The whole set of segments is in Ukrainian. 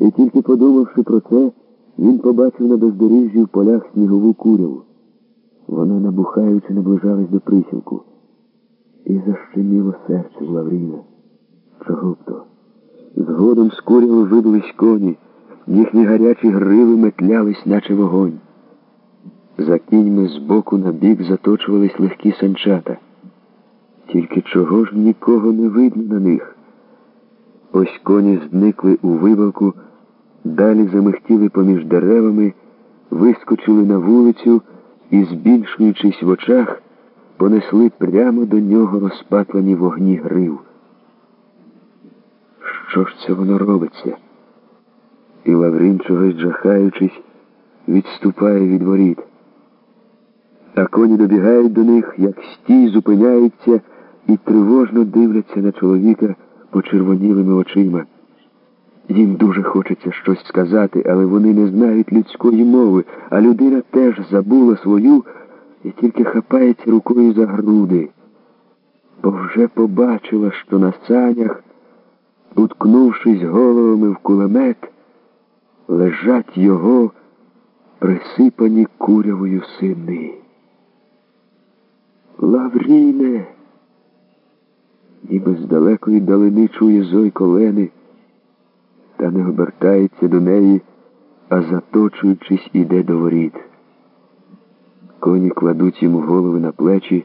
І тільки подумавши про це, він побачив на бездоріжжі в полях снігову куряву. Вона, набухаючи, наближалась до присілку. І защеміло серце в Лавріна. Чого б то? Згодом з куряви видались коні, їхні гарячі гриви метлялись, наче вогонь. За кіньми збоку на бік заточувались легкі санчата. Тільки чого ж нікого не видно на них? Ось коні зникли у вибалку, далі замихтіли поміж деревами, вискочили на вулицю і, збільшуючись в очах, понесли прямо до нього розпатлені вогні грив. Що ж це воно робиться? І Лаврин, чогось жахаючись, відступає від воріт. А коні добігають до них, як стій зупиняються і тривожно дивляться на чоловіка почервонілими очима. Їм дуже хочеться щось сказати, але вони не знають людської мови, а людина теж забула свою і тільки хапається рукою за груди, бо вже побачила, що на санях, уткнувшись головами в кулемет, лежать його присипані курявою сини. Лавріне, ніби з далекої далини чує зой колени, та не обертається до неї, а заточуючись, іде до воріт. Коні кладуть йому голови на плечі,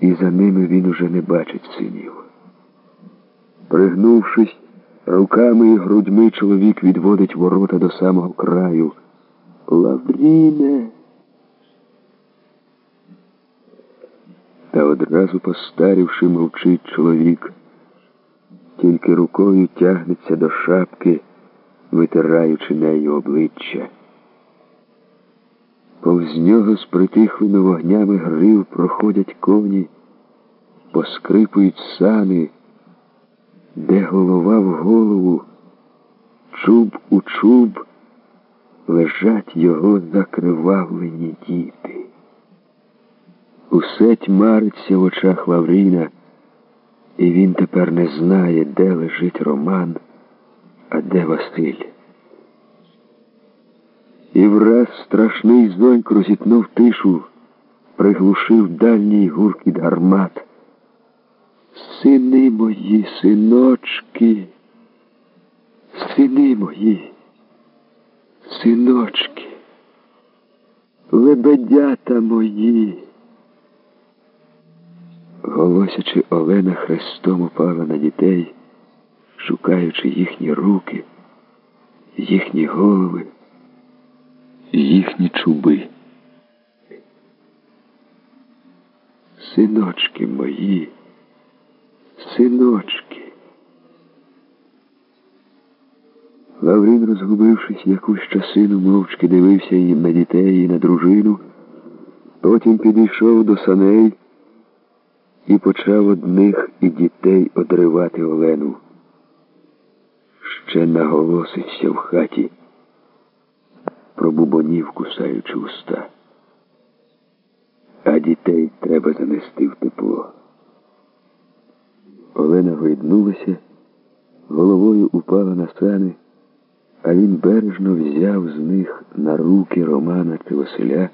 і за ними він уже не бачить синів. Пригнувшись, руками і грудьми чоловік відводить ворота до самого краю. Лавріне. Та одразу постарівши, мовчить чоловік, тільки рукою тягнеться до шапки, витираючи нею обличчя. Повз нього з притихлими вогнями грив проходять коні, поскрипують сани, де голова в голову, чуб у чуб лежать його закривавлені діти. Усе тьмариться в очах Лавріна, і він тепер не знає, де лежить Роман, а де Василь. І враз страшний зойк розітнув тишу, приглушив дальній гуркіт гармат. Сини мої, синочки, сини мої, синочки, лебедята мої. Голосячи, Олена хрестом упала на дітей, шукаючи їхні руки, їхні голови, їхні чуби. Синочки мої, синочки. Лаврин, розгубившись якусь часину, мовчки дивився їм на дітей і на дружину, потім підійшов до саней і почав одних і дітей одривати Олену. Ще наголосився в хаті, пробубонів, кусаючи уста. А дітей треба занести в тепло. Олена гойднулася, головою упала на сани, а він бережно взяв з них на руки Романа чи Василя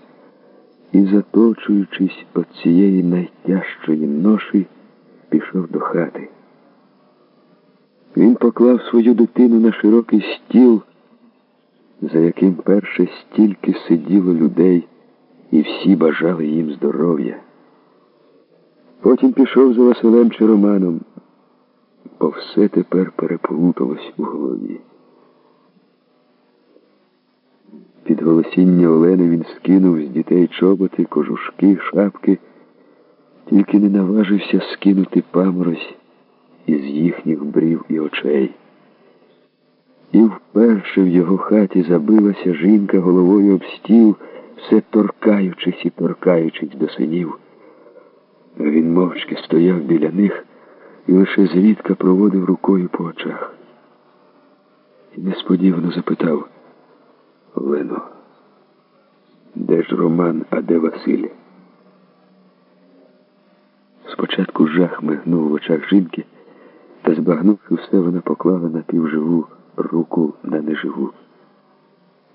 і, заточуючись від цієї найтяжчої ноші, пішов до хати. Він поклав свою дитину на широкий стіл, за яким перше стільки сиділо людей, і всі бажали їм здоров'я. Потім пішов за Василем чи Романом, бо все тепер переплуталось у голові. Під голосіння Олени він скинув з дітей чоботи, кожушки, шапки, тільки не наважився скинути паморозь із їхніх брів і очей. І вперше в його хаті забилася жінка головою об стіл, все торкаючись і торкаючись до синів. Він мовчки стояв біля них і лише зрідка проводив рукою по очах. І несподівано запитав Олено, де ж Роман, а де Василь? Спочатку жах мигнув в очах жінки, та збагнувши все, вона поклала напівживу руку на неживу.